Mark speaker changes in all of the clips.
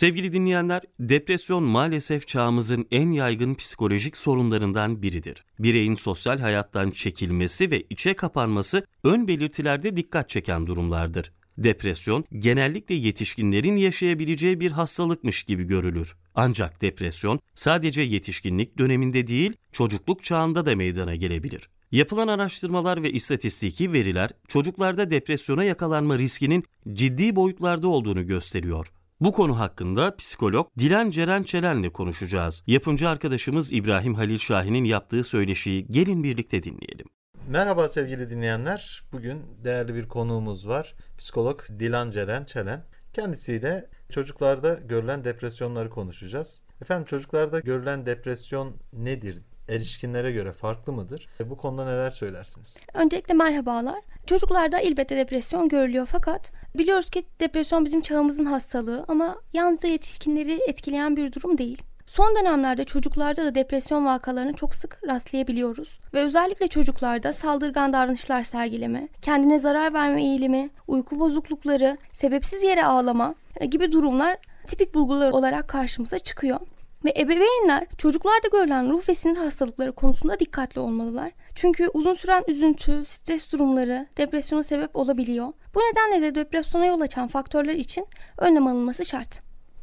Speaker 1: Sevgili dinleyenler, depresyon maalesef çağımızın en yaygın psikolojik sorunlarından biridir. Bireyin sosyal hayattan çekilmesi ve içe kapanması ön belirtilerde dikkat çeken durumlardır. Depresyon genellikle yetişkinlerin yaşayabileceği bir hastalıkmış gibi görülür. Ancak depresyon sadece yetişkinlik döneminde değil, çocukluk çağında da meydana gelebilir. Yapılan araştırmalar ve istatistiki veriler çocuklarda depresyona yakalanma riskinin ciddi boyutlarda olduğunu gösteriyor. Bu konu hakkında psikolog Dilan Ceren Çelen'le konuşacağız. Yapımcı arkadaşımız İbrahim Halil Şahin'in yaptığı söyleşiyi gelin birlikte dinleyelim.
Speaker 2: Merhaba sevgili dinleyenler. Bugün değerli bir konuğumuz var. Psikolog Dilan Ceren Çelen. Kendisiyle çocuklarda görülen depresyonları konuşacağız. Efendim çocuklarda görülen depresyon nedir? Erişkinlere göre farklı mıdır? Bu konuda neler söylersiniz?
Speaker 3: Öncelikle merhabalar. Çocuklarda elbette depresyon görülüyor fakat biliyoruz ki depresyon bizim çağımızın hastalığı ama yalnızca yetişkinleri etkileyen bir durum değil. Son dönemlerde çocuklarda da depresyon vakalarını çok sık rastlayabiliyoruz. Ve özellikle çocuklarda saldırgan davranışlar sergileme, kendine zarar verme eğilimi, uyku bozuklukları, sebepsiz yere ağlama e, gibi durumlar tipik bulgular olarak karşımıza çıkıyor. Ve ebeveynler çocuklarda görülen ruh ve sinir hastalıkları konusunda dikkatli olmalılar. Çünkü uzun süren üzüntü, stres durumları depresyona sebep olabiliyor. Bu nedenle de depresyona yol açan faktörler için önlem alınması şart.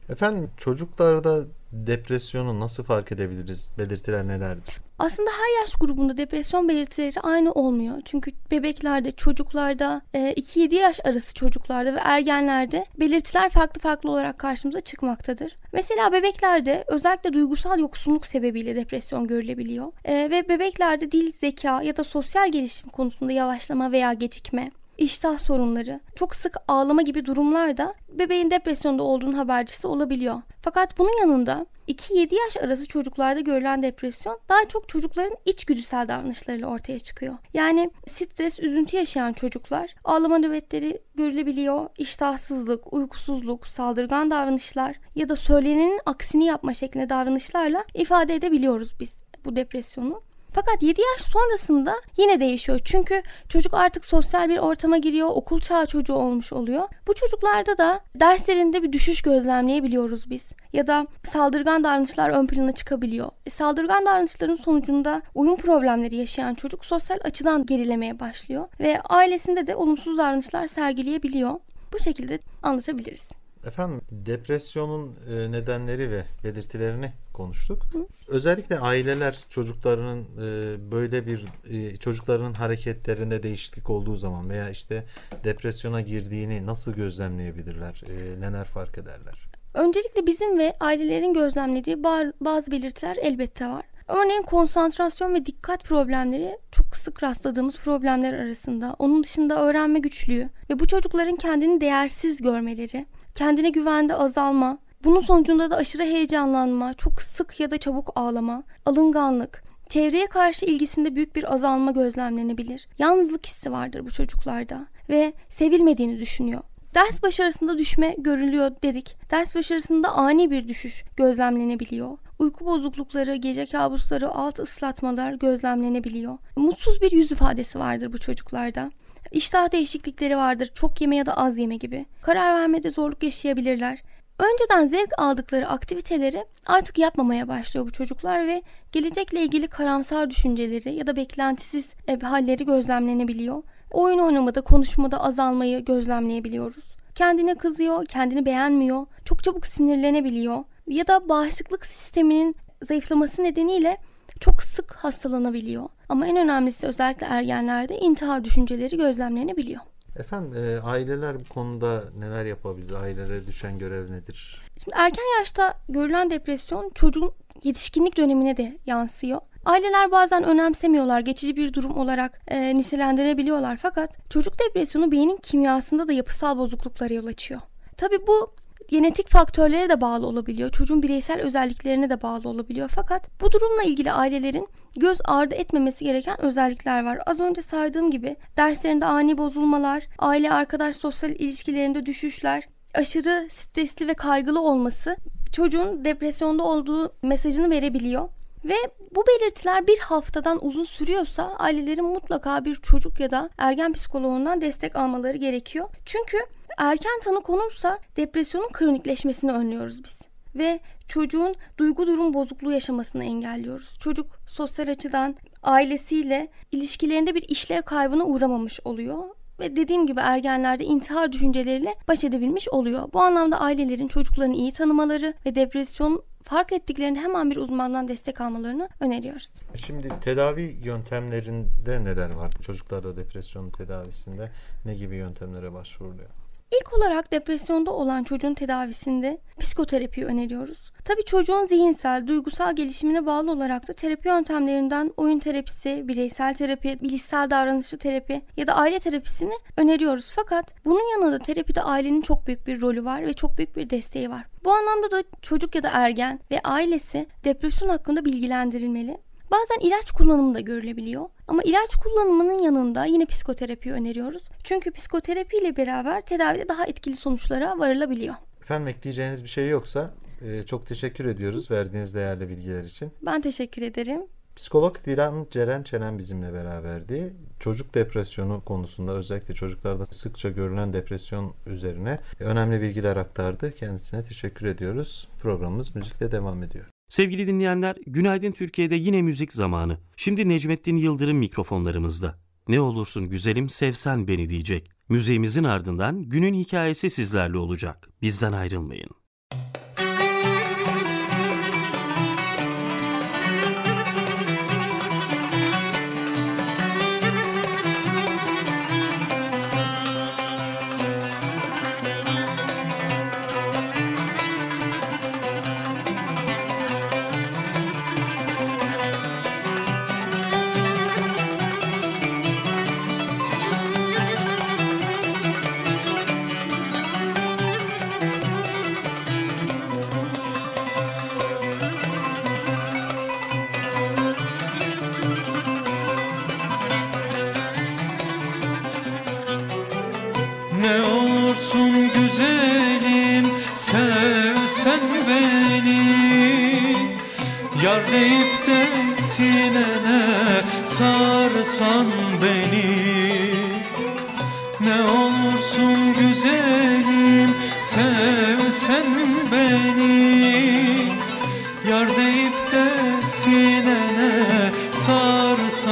Speaker 2: Efendim çocuklarda depresyonu nasıl fark edebiliriz? Belirtiler nelerdir?
Speaker 3: Aslında her yaş grubunda depresyon belirtileri aynı olmuyor. Çünkü bebeklerde, çocuklarda, 2-7 e, yaş arası çocuklarda ve ergenlerde belirtiler farklı farklı olarak karşımıza çıkmaktadır. Mesela bebeklerde özellikle duygusal yoksunluk sebebiyle depresyon görülebiliyor. E, ve bebeklerde dil, zeka ya da sosyal gelişim konusunda yavaşlama veya gecikme, iştah sorunları, çok sık ağlama gibi durumlar da bebeğin depresyonda olduğunun habercisi olabiliyor. Fakat bunun yanında 2-7 yaş arası çocuklarda görülen depresyon daha çok çocukların içgüdüsel davranışlarıyla ortaya çıkıyor. Yani stres, üzüntü yaşayan çocuklar ağlama nöbetleri görülebiliyor, iştahsızlık, uykusuzluk, saldırgan davranışlar ya da söylenenin aksini yapma şeklinde davranışlarla ifade edebiliyoruz biz bu depresyonu. Fakat 7 yaş sonrasında yine değişiyor. Çünkü çocuk artık sosyal bir ortama giriyor, okul çağı çocuğu olmuş oluyor. Bu çocuklarda da derslerinde bir düşüş gözlemleyebiliyoruz biz. Ya da saldırgan davranışlar ön plana çıkabiliyor. E, saldırgan davranışların sonucunda uyum problemleri yaşayan çocuk sosyal açıdan gerilemeye başlıyor ve ailesinde de olumsuz davranışlar sergileyebiliyor. Bu şekilde anlatabiliriz.
Speaker 2: Efendim depresyonun e, nedenleri ve belirtilerini konuştuk. Özellikle aileler çocuklarının e, böyle bir e, çocuklarının hareketlerinde değişiklik olduğu zaman veya işte depresyona girdiğini nasıl gözlemleyebilirler? Neler fark ederler?
Speaker 3: Öncelikle bizim ve ailelerin gözlemlediği bazı belirtiler elbette var. Örneğin konsantrasyon ve dikkat problemleri çok sık rastladığımız problemler arasında. Onun dışında öğrenme güçlüğü ve bu çocukların kendini değersiz görmeleri, kendine güvende azalma, bunun sonucunda da aşırı heyecanlanma, çok sık ya da çabuk ağlama, alınganlık, çevreye karşı ilgisinde büyük bir azalma gözlemlenebilir. Yalnızlık hissi vardır bu çocuklarda ve sevilmediğini düşünüyor. Ders başarısında düşme görülüyor dedik. Ders başarısında ani bir düşüş gözlemlenebiliyor. Uyku bozuklukları, gece kabusları, alt ıslatmalar gözlemlenebiliyor. Mutsuz bir yüz ifadesi vardır bu çocuklarda. İştah değişiklikleri vardır. Çok yeme ya da az yeme gibi. Karar vermede zorluk yaşayabilirler. Önceden zevk aldıkları aktiviteleri artık yapmamaya başlıyor bu çocuklar ve gelecekle ilgili karamsar düşünceleri ya da beklentisiz halleri gözlemlenebiliyor. Oyun oynamada, konuşmada azalmayı gözlemleyebiliyoruz. Kendine kızıyor, kendini beğenmiyor, çok çabuk sinirlenebiliyor ya da bağışıklık sisteminin zayıflaması nedeniyle çok sık hastalanabiliyor. Ama en önemlisi özellikle ergenlerde intihar düşünceleri gözlemlenebiliyor.
Speaker 2: Efendim e, aileler bu konuda neler yapabilir? Ailelere düşen görev nedir?
Speaker 3: Şimdi erken yaşta görülen depresyon çocuğun yetişkinlik dönemine de yansıyor. Aileler bazen önemsemiyorlar, geçici bir durum olarak e, nitelendirebiliyorlar fakat çocuk depresyonu beynin kimyasında da yapısal bozukluklara yol açıyor. Tabi bu genetik faktörlere de bağlı olabiliyor. Çocuğun bireysel özelliklerine de bağlı olabiliyor. Fakat bu durumla ilgili ailelerin göz ardı etmemesi gereken özellikler var. Az önce saydığım gibi derslerinde ani bozulmalar, aile arkadaş sosyal ilişkilerinde düşüşler, aşırı stresli ve kaygılı olması çocuğun depresyonda olduğu mesajını verebiliyor. Ve bu belirtiler bir haftadan uzun sürüyorsa ailelerin mutlaka bir çocuk ya da ergen psikoloğundan destek almaları gerekiyor. Çünkü Erken tanı konursa depresyonun kronikleşmesini önlüyoruz biz ve çocuğun duygu durum bozukluğu yaşamasını engelliyoruz. Çocuk sosyal açıdan ailesiyle ilişkilerinde bir işlev kaybına uğramamış oluyor ve dediğim gibi ergenlerde intihar düşünceleriyle baş edebilmiş oluyor. Bu anlamda ailelerin çocuklarını iyi tanımaları ve depresyon fark ettiklerinde hemen bir uzmandan destek almalarını öneriyoruz.
Speaker 2: Şimdi tedavi yöntemlerinde neler var? Çocuklarda depresyonun tedavisinde ne gibi yöntemlere başvuruluyor?
Speaker 3: İlk olarak depresyonda olan çocuğun tedavisinde psikoterapi öneriyoruz. Tabi çocuğun zihinsel, duygusal gelişimine bağlı olarak da terapi yöntemlerinden oyun terapisi, bireysel terapi, bilişsel davranışçı terapi ya da aile terapisini öneriyoruz. Fakat bunun yanında terapide ailenin çok büyük bir rolü var ve çok büyük bir desteği var. Bu anlamda da çocuk ya da ergen ve ailesi depresyon hakkında bilgilendirilmeli. Bazen ilaç kullanımı da görülebiliyor. Ama ilaç kullanımının yanında yine psikoterapi öneriyoruz. Çünkü psikoterapi ile beraber tedavide daha etkili sonuçlara varılabiliyor.
Speaker 2: Efendim ekleyeceğiniz bir şey yoksa e, çok teşekkür ediyoruz verdiğiniz değerli bilgiler için.
Speaker 3: Ben teşekkür ederim.
Speaker 2: Psikolog Dilan Ceren Çelen bizimle beraberdi. Çocuk depresyonu konusunda özellikle çocuklarda sıkça görülen depresyon üzerine önemli bilgiler aktardı. Kendisine teşekkür ediyoruz. Programımız müzikle devam ediyor.
Speaker 1: Sevgili dinleyenler, Günaydın Türkiye'de yine müzik zamanı. Şimdi Necmettin Yıldırım mikrofonlarımızda. Ne olursun güzelim sevsen beni diyecek. Müziğimizin ardından günün hikayesi sizlerle olacak. Bizden ayrılmayın.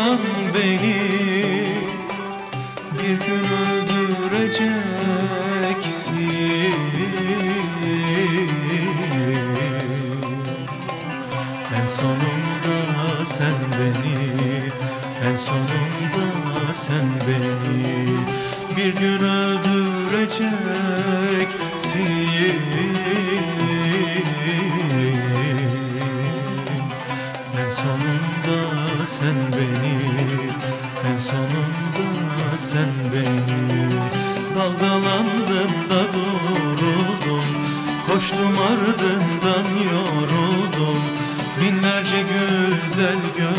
Speaker 4: Sarsan beni Bir gün öldüreceksin. En sonunda sen beni en sonunda sen beni bir gün öldüreceksin sen beni En sonunda sen beni. Dalgalandım da duruldum Koştum ardından yoruldum. Binlerce güzel gördüm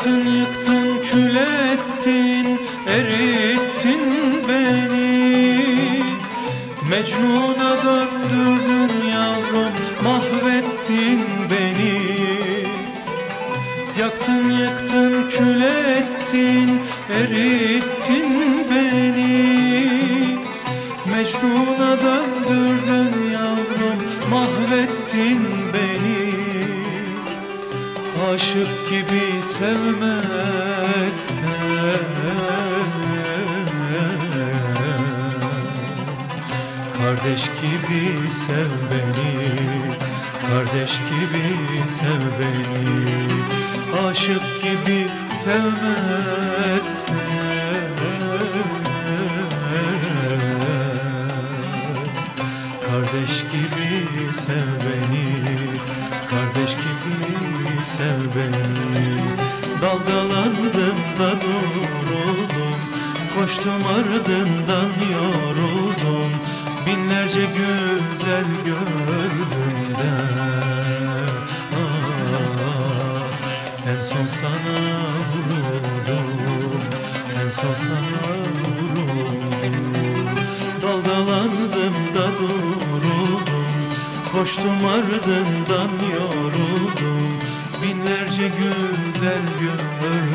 Speaker 4: To you Aşık gibi sevmezsen. Kardeş gibi sev beni Kardeş gibi sev beni. Aşık gibi sevmezsen sev beni. Dalgalandım da duruldum Koştum ardından yoruldum. Binlerce güzel gördüm de. Ah, En son sana vuruldum En son sana vuruldum Dalgalandım da duruldum Koştum ardından yoruldum Binlerce güzel gördüm de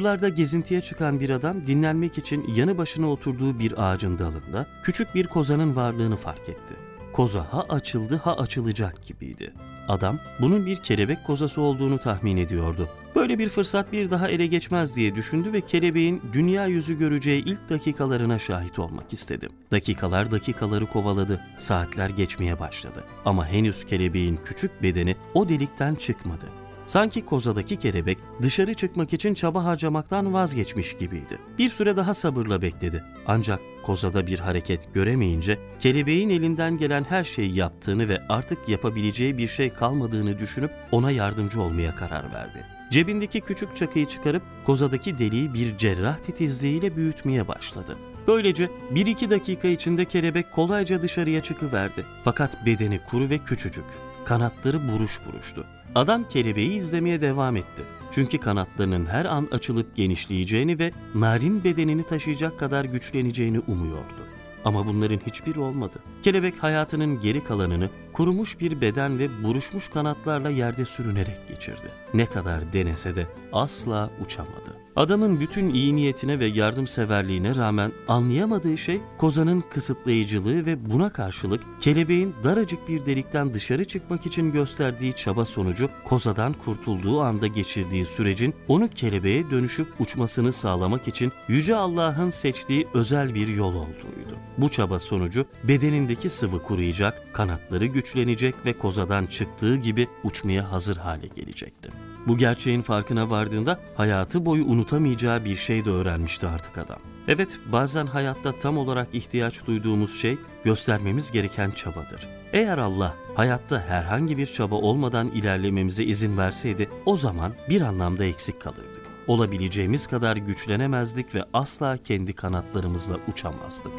Speaker 1: Kırlarda gezintiye çıkan bir adam dinlenmek için yanı başına oturduğu bir ağacın dalında küçük bir kozanın varlığını fark etti. Koza ha açıldı ha açılacak gibiydi. Adam bunun bir kelebek kozası olduğunu tahmin ediyordu. Böyle bir fırsat bir daha ele geçmez diye düşündü ve kelebeğin dünya yüzü göreceği ilk dakikalarına şahit olmak istedi. Dakikalar dakikaları kovaladı. Saatler geçmeye başladı. Ama henüz kelebeğin küçük bedeni o delikten çıkmadı. Sanki kozadaki kelebek dışarı çıkmak için çaba harcamaktan vazgeçmiş gibiydi. Bir süre daha sabırla bekledi. Ancak kozada bir hareket göremeyince kelebeğin elinden gelen her şeyi yaptığını ve artık yapabileceği bir şey kalmadığını düşünüp ona yardımcı olmaya karar verdi. Cebindeki küçük çakıyı çıkarıp kozadaki deliği bir cerrah titizliğiyle büyütmeye başladı. Böylece 1-2 dakika içinde kelebek kolayca dışarıya çıkıverdi. Fakat bedeni kuru ve küçücük. Kanatları buruş buruştu. Adam kelebeği izlemeye devam etti. Çünkü kanatlarının her an açılıp genişleyeceğini ve narin bedenini taşıyacak kadar güçleneceğini umuyordu. Ama bunların hiçbiri olmadı. Kelebek hayatının geri kalanını kurumuş bir beden ve buruşmuş kanatlarla yerde sürünerek geçirdi. Ne kadar denese de asla uçamadı. Adamın bütün iyi niyetine ve yardımseverliğine rağmen anlayamadığı şey kozanın kısıtlayıcılığı ve buna karşılık kelebeğin daracık bir delikten dışarı çıkmak için gösterdiği çaba sonucu kozadan kurtulduğu anda geçirdiği sürecin onu kelebeğe dönüşüp uçmasını sağlamak için Yüce Allah'ın seçtiği özel bir yol olduğuydu. Bu çaba sonucu bedenindeki sıvı kuruyacak, kanatları güçlenecek ve kozadan çıktığı gibi uçmaya hazır hale gelecekti. Bu gerçeğin farkına vardığında hayatı boyu unutamayacağı bir şey de öğrenmişti artık adam. Evet, bazen hayatta tam olarak ihtiyaç duyduğumuz şey göstermemiz gereken çabadır. Eğer Allah hayatta herhangi bir çaba olmadan ilerlememize izin verseydi o zaman bir anlamda eksik kalırdık. Olabileceğimiz kadar güçlenemezdik ve asla kendi kanatlarımızla uçamazdık.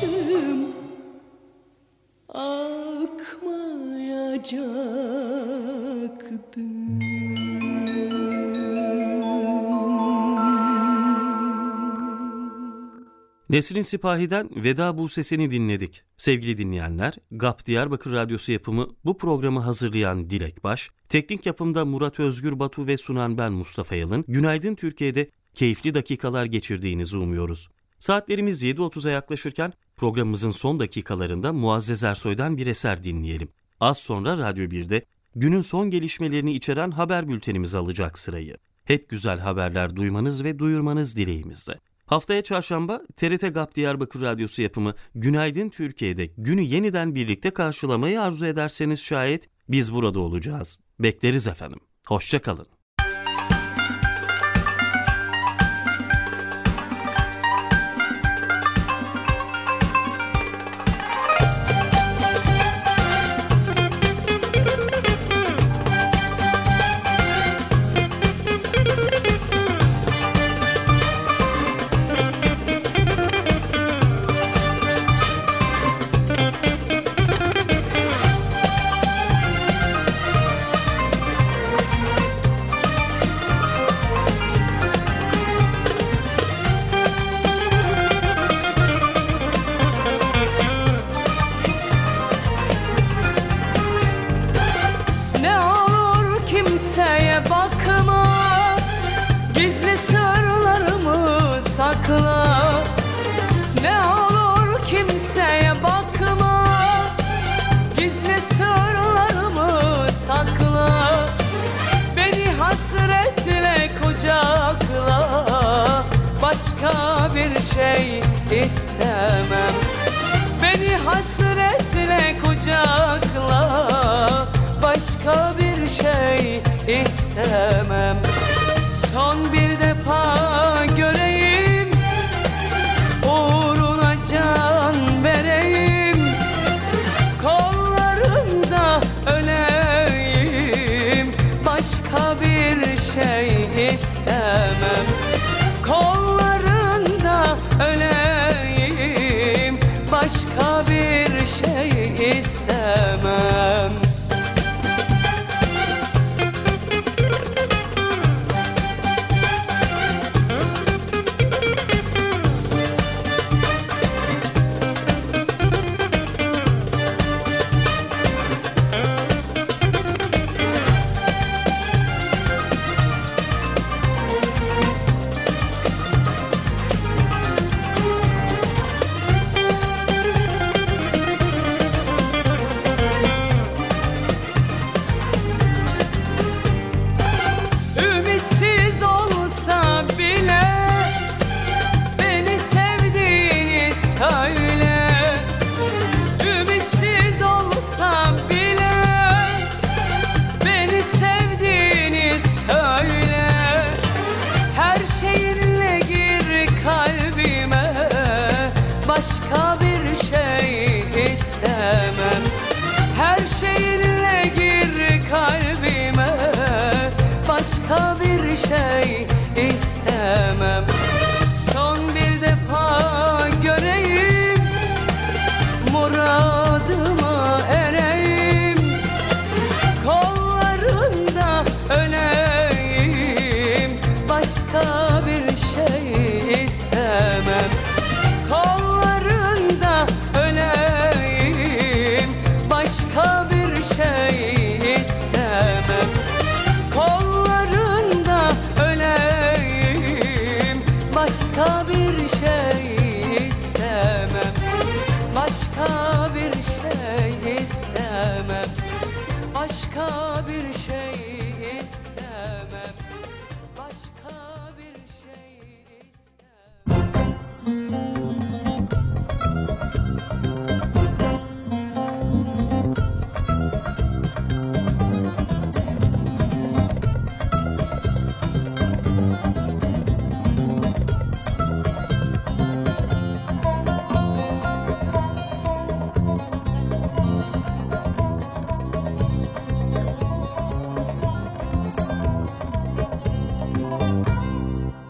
Speaker 5: Gözyaşım akmayacaktın.
Speaker 1: Nesrin Sipahi'den Veda Bu Sesini dinledik. Sevgili dinleyenler, GAP Diyarbakır Radyosu yapımı bu programı hazırlayan Dilek Baş, teknik yapımda Murat Özgür Batu ve sunan ben Mustafa Yalın, Günaydın Türkiye'de keyifli dakikalar geçirdiğinizi umuyoruz. Saatlerimiz 7.30'a yaklaşırken programımızın son dakikalarında Muazzez Ersoy'dan bir eser dinleyelim. Az sonra Radyo 1'de günün son gelişmelerini içeren haber bültenimiz alacak sırayı. Hep güzel haberler duymanız ve duyurmanız dileğimizde. Haftaya çarşamba TRT GAP Diyarbakır Radyosu yapımı Günaydın Türkiye'de günü yeniden birlikte karşılamayı arzu ederseniz şayet biz burada olacağız. Bekleriz efendim. Hoşçakalın.
Speaker 5: Şey istemem. Beni hasretle kucakla Başka bir şey istemem bir Başka bir şey